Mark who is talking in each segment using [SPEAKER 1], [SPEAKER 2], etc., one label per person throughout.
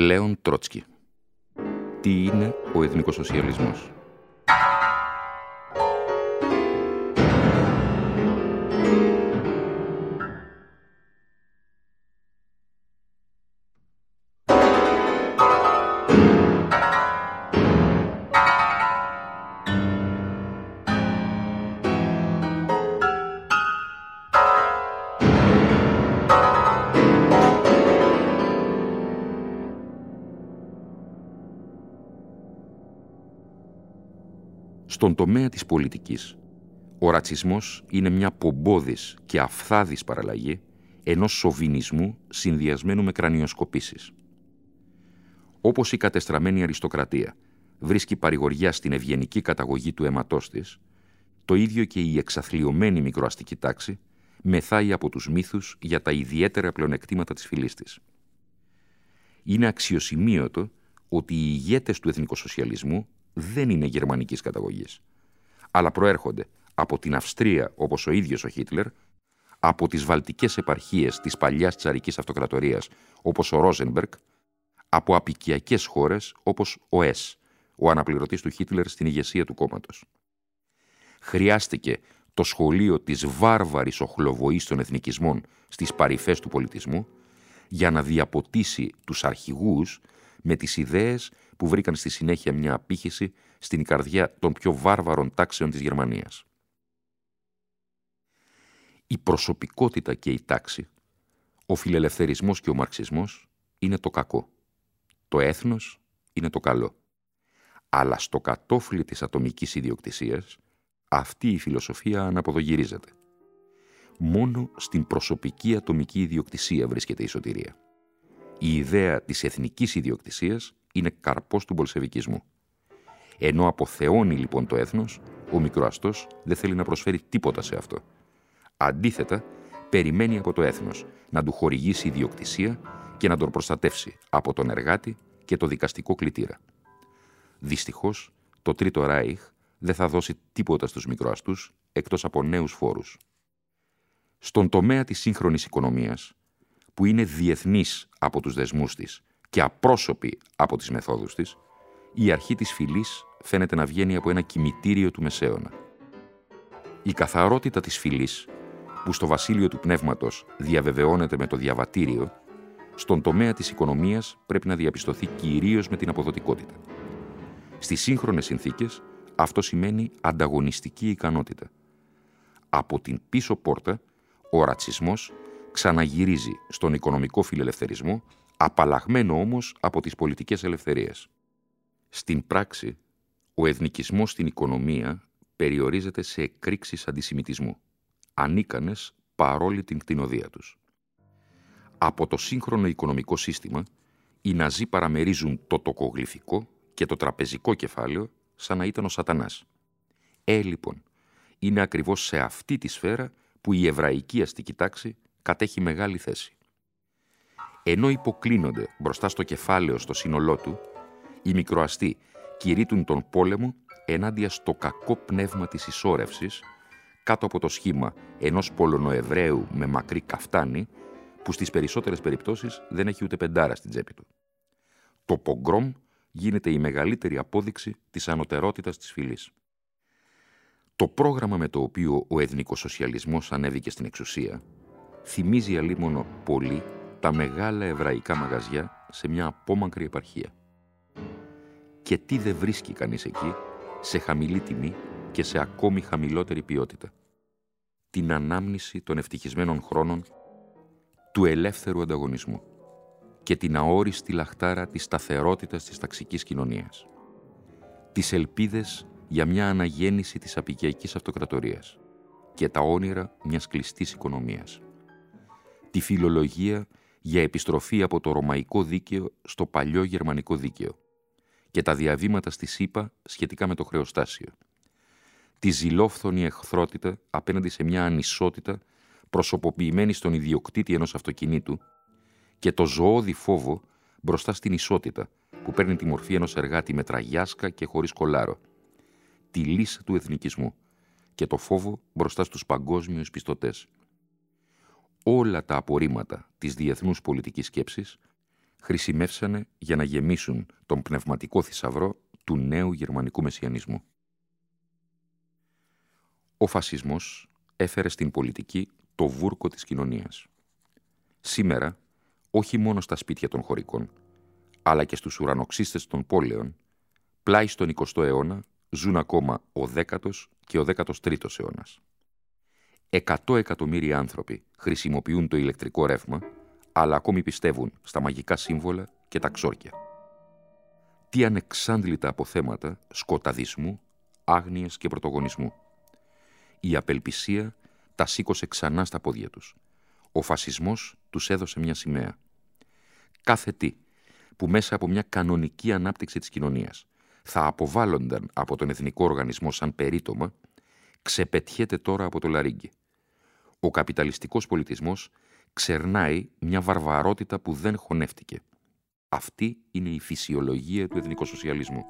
[SPEAKER 1] Λέων Τρότσκι. Τι είναι ο εθνικοσοσιαλισμός. Στον τομέα της πολιτικής, ο ρατσισμός είναι μια πομπόδης και αφθάδης παραλλαγή ενός σοβινισμού συνδυασμένου με κρανιοσκοπήσεις. Όπως η κατεστραμμένη αριστοκρατία βρίσκει παρηγοριά στην ευγενική καταγωγή του αιματός της, το ίδιο και η εξαθλειωμένη μικροαστική τάξη μεθάει από τους μύθους για τα ιδιαίτερα πλεονεκτήματα της φυλής της. Είναι αξιοσημείωτο ότι οι ηγέτες του εθνικοσοσιαλισμού δεν είναι γερμανικής καταγωγής, αλλά προέρχονται από την Αυστρία, όπως ο ίδιος ο Χίτλερ, από τις βαλτικές επαρχίες της παλιάς τσαρικής αυτοκρατορίας, όπως ο Ρόζενμπεργκ, από απικιακές χώρες, όπως ο ΕΣ, ο αναπληρωτής του Χίτλερ στην ηγεσία του κόμματος. Χρειάστηκε το σχολείο της βάρβαρης οχλοβοής των εθνικισμών στις παρυφές του πολιτισμού για να διαποτίσει τους αρχηγούς με τις ιδέες που βρήκαν στη συνέχεια μια απήχηση στην καρδιά των πιο βάρβαρων τάξεων της Γερμανίας. Η προσωπικότητα και η τάξη, ο φιλελευθερισμός και ο μαρξισμός είναι το κακό. Το έθνος είναι το καλό. Αλλά στο κατόφλι της ατομικής ιδιοκτησίας, αυτή η φιλοσοφία αναποδογυρίζεται. Μόνο στην προσωπική ατομική ιδιοκτησία βρίσκεται η σωτηρία. Η ιδέα της εθνικής ιδιοκτησίας είναι καρπός του μπολσεβικισμού. Ενώ αποθεώνει λοιπόν το έθνος, ο μικροαστός δεν θέλει να προσφέρει τίποτα σε αυτό. Αντίθετα, περιμένει από το έθνος να του χορηγήσει ιδιοκτησία και να τον προστατεύσει από τον εργάτη και το δικαστικό κλητήρα. Δυστυχώς, το Τρίτο Ράιχ δεν θα δώσει τίποτα στους μικροαστούς εκτός από νέους φόρους. Στον τομέα της σύγχρονης οικονομίας, που είναι διεθνής από τους δεσμούς της και απρόσωπη από τις μεθόδους της, η αρχή της φυλής φαίνεται να βγαίνει από ένα κημητήριο του Μεσαίωνα. Η καθαρότητα της φυλής, που στο βασίλειο του πνεύματος διαβεβαιώνεται με το διαβατήριο, στον τομέα της οικονομίας πρέπει να διαπιστωθεί κυρίως με την αποδοτικότητα. Στις σύγχρονες συνθήκες, αυτό σημαίνει ανταγωνιστική ικανότητα. Από την πίσω πόρτα, ο ρατσισμός ξαναγυρίζει στον οικονομικό φιλελευθερισμό, απαλλαγμένο όμως από τις πολιτικές ελευθερίες. Στην πράξη, ο εθνικισμός στην οικονομία περιορίζεται σε εκρήξεις αντισημιτισμού, ανίκανες παρόλη την κτηνοδία τους. Από το σύγχρονο οικονομικό σύστημα, οι Ναζί παραμερίζουν το τοκογλυφικό και το τραπεζικό κεφάλαιο σαν να ήταν ο σατανάς. Ε, λοιπόν, είναι ακριβώς σε αυτή τη σφαίρα που η εβραϊκή αστική τάξη κατέχει μεγάλη θέση. Ενώ υποκλίνονται μπροστά στο κεφάλαιο στο σύνολό του, οι μικροαστοί κηρύττουν τον πόλεμο ενάντια στο κακό πνεύμα της ισόρευσης κάτω από το σχήμα ενός Πολωνοεβραίου με μακρύ καφτάνι που στις περισσότερες περιπτώσεις δεν έχει ούτε πεντάρα στην τσέπη του. Το πογκρόμ γίνεται η μεγαλύτερη απόδειξη της ανωτερότητας της φυλής. Το πρόγραμμα με το οποίο ο εθνικοσοσιαλισμός ανέβηκε στην εξουσία θυμίζει αλίμονο πολύ τα μεγάλα εβραϊκά μαγαζιά σε μια απόμακρη επαρχία. και τι δεν βρίσκει κανείς εκεί, σε χαμηλή τιμή και σε ακόμη χαμηλότερη ποιότητα. Την ανάμνηση των ευτυχισμένων χρόνων του ελεύθερου ανταγωνισμού και την αόριστη λαχτάρα της σταθερότητας της ταξικής κοινωνίας. Τις ελπίδες για μια αναγέννηση της απικιακής αυτοκρατορίας και τα όνειρα μιας κλειστής οικονομίας. Τη φιλολογία για επιστροφή από το ρωμαϊκό δίκαιο στο παλιό γερμανικό δίκαιο και τα διαβήματα στη ΣΥΠΑ σχετικά με το χρεοστάσιο. Τη ζηλόφθονη εχθρότητα απέναντι σε μια ανισότητα προσωποποιημένη στον ιδιοκτήτη ενός αυτοκινήτου και το ζωώδη φόβο μπροστά στην ισότητα που παίρνει τη μορφή ενός εργάτη με τραγιάσκα και χωρίς κολάρο. Τη λύση του εθνικισμού και το φόβο μπροστά στους παγκόσμιους πιστωτές. Όλα τα απορρίμματα της διεθνούς πολιτικής σκέψης χρησιμεύσανε για να γεμίσουν τον πνευματικό θησαυρό του νέου γερμανικού μεσιανισμού. Ο φασισμός έφερε στην πολιτική το βούρκο της κοινωνίας. Σήμερα, όχι μόνο στα σπίτια των χωρικών, αλλά και στους ουρανοξύστες των πόλεων, πλάι στον 20ο αιώνα ζουν ακόμα ο 10ος και ο 13ος αιώνας. Εκατό εκατομμύρια άνθρωποι χρησιμοποιούν το ηλεκτρικό ρεύμα, αλλά ακόμη πιστεύουν στα μαγικά σύμβολα και τα ξόρκια. Τι ανεξάντλητα αποθέματα σκοταδισμού, άγνοιας και πρωτογονισμού. Η απελπισία τα σήκωσε ξανά στα πόδια τους. Ο φασισμός τους έδωσε μια σημαία. Κάθε τι που μέσα από μια κανονική ανάπτυξη της κοινωνίας θα αποβάλλονταν από τον εθνικό οργανισμό σαν περίτομα, ξεπετιέται τώρα από το λαρίγκι. Ο καπιταλιστικός πολιτισμός ξερνάει μια βαρβαρότητα που δεν χωνεύτηκε. Αυτή είναι η φυσιολογία του εθνικοσοσιαλισμού.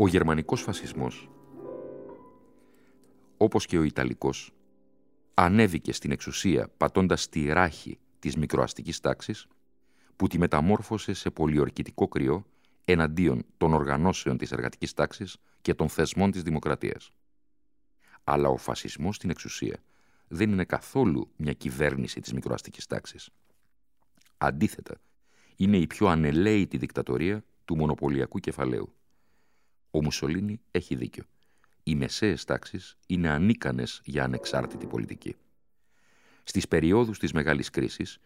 [SPEAKER 1] Ο γερμανικός φασισμός, όπως και ο Ιταλικός, ανέβηκε στην εξουσία πατώντας τη ράχη της μικροαστικής τάξης, που τη μεταμόρφωσε σε πολιορκητικό κρυό εναντίον των οργανώσεων της εργατικής τάξης και των θεσμών της δημοκρατίας. Αλλά ο φασισμός στην εξουσία δεν είναι καθόλου μια κυβέρνηση της μικροαστικής τάξης. Αντίθετα, είναι η πιο ανελαίητη δικτατορία του μονοπωλιακού κεφαλαίου. Ο Μουσολίνη έχει δίκιο. Οι μεσαίες τάξεις είναι ανίκανες για ανεξάρτητη πολιτική. Στις περιόδους της μεγάλης κρίσης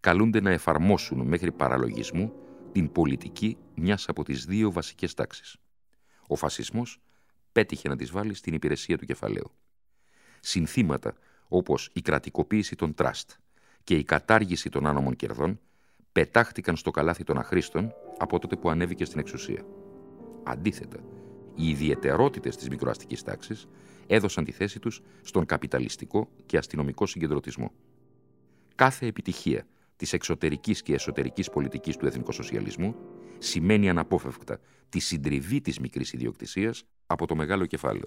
[SPEAKER 1] καλούνται να εφαρμόσουν μέχρι παραλογισμού την πολιτική μιας από τις δύο βασικές τάξεις. Ο φασισμός πέτυχε να τις βάλει στην υπηρεσία του κεφαλαίου. Συνθήματα όπως η κρατικοποίηση των τραστ και η κατάργηση των άνομων κερδών πετάχτηκαν στο καλάθι των αχρήστων από τότε που ανέβηκε στην εξουσία. Αντίθετα, οι ιδιαιτερότητες της μικροαστικής τάξης έδωσαν τη θέση τους στον καπιταλιστικό και αστυνομικό συγκεντρωτισμό. Κάθε επιτυχία της εξωτερικής και εσωτερικής πολιτικής του εθνικοσοσιαλισμού σημαίνει αναπόφευκτα τη συντριβή της μικρής ιδιοκτησίας από το μεγάλο κεφάλαιο.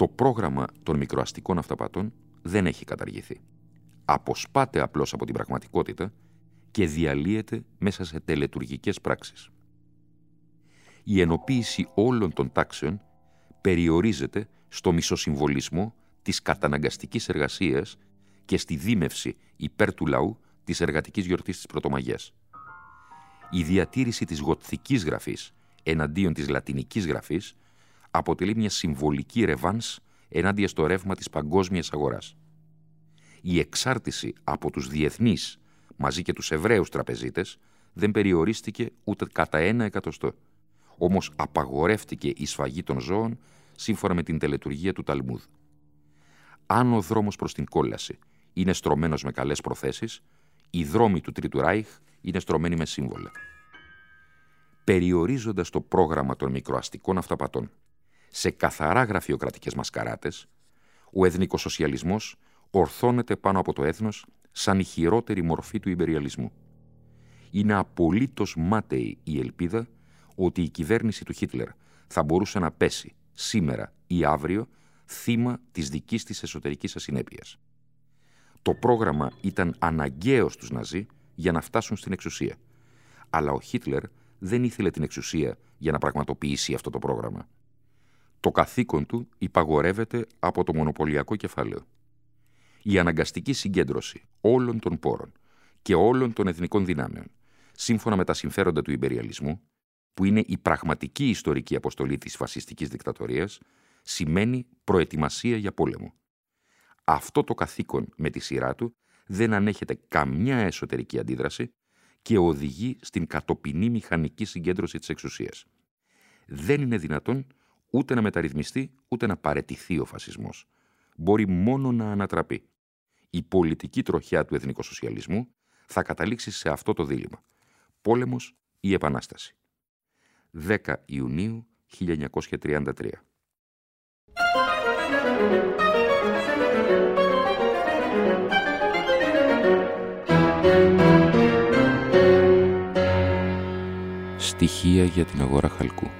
[SPEAKER 1] Το πρόγραμμα των μικροαστικών αυταπατών δεν έχει καταργηθεί. Αποσπάται απλώς από την πραγματικότητα και διαλύεται μέσα σε τελετουργικές πράξεις. Η ενοποίηση όλων των τάξεων περιορίζεται στο μισοσυμβολισμό της καταναγκαστικής εργασίας και στη δίμευση υπέρ του λαού της εργατικής γιορτής της Πρωτομαγιάς. Η διατήρηση της γοτθικής γραφής εναντίον της λατινικής γραφής αποτελεί μια συμβολική ρεβάνς ενάντια στο ρεύμα της παγκόσμιας αγοράς. Η εξάρτηση από τους διεθνείς μαζί και τους Εβραίους τραπεζίτες δεν περιορίστηκε ούτε κατά ένα εκατοστό. Όμως απαγορεύτηκε η σφαγή των ζώων σύμφωνα με την τελετουργία του Ταλμούδ. Αν ο δρόμος προς την κόλαση είναι στρωμένος με καλές προθέσεις, οι δρόμοι του Τρίτου Ράιχ είναι στρωμένοι με σύμβολα. Περιορίζοντας το πρόγραμμα των μικροαστικών αυταπατών σε καθαρά γραφειοκρατικές μασκαράτες, ο εθνικοσοσιαλισμός ορθώνεται πάνω από το έθνος σαν η χειρότερη μορφή του υπεριαλισμού. Είναι απολύτως μάταιη η ελπίδα ότι η κυβέρνηση του Χίτλερ θα μπορούσε να πέσει σήμερα ή αύριο θύμα της δικής της εσωτερικής ασυνέπειας. Το πρόγραμμα ήταν αναγκαίος στους Ναζί για να φτάσουν στην εξουσία. Αλλά ο Χίτλερ δεν ήθελε την εξουσία για να πραγματοποιήσει αυτό το πρόγραμμα το καθήκον του υπαγορεύεται από το μονοπωλιακό κεφάλαιο. Η αναγκαστική συγκέντρωση όλων των πόρων και όλων των εθνικών δυνάμεων, σύμφωνα με τα συμφέροντα του υπεριαλισμού, που είναι η πραγματική ιστορική αποστολή της φασιστικής δικτατορίας, σημαίνει προετοιμασία για πόλεμο. Αυτό το καθήκον με τη σειρά του δεν ανέχεται καμιά εσωτερική αντίδραση και οδηγεί στην κατοπινή μηχανική συγκέντρωση της εξουσίας. Δεν είναι δυνατόν ούτε να μεταρρυθμιστεί, ούτε να παρετηθεί ο φασισμός. Μπορεί μόνο να ανατραπεί. Η πολιτική τροχιά του εθνικοσοσιαλισμού θα καταλήξει σε αυτό το δίλημα. Πόλεμος ή επανάσταση. 10 Ιουνίου 1933. Στοιχεία για την αγορά χαλκού.